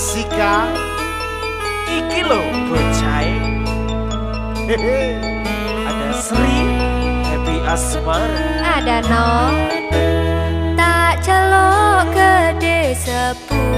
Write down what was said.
Sika Iki lo bocai Ada Sri Happy Asmar. Ada no Tak celok gede sepuluh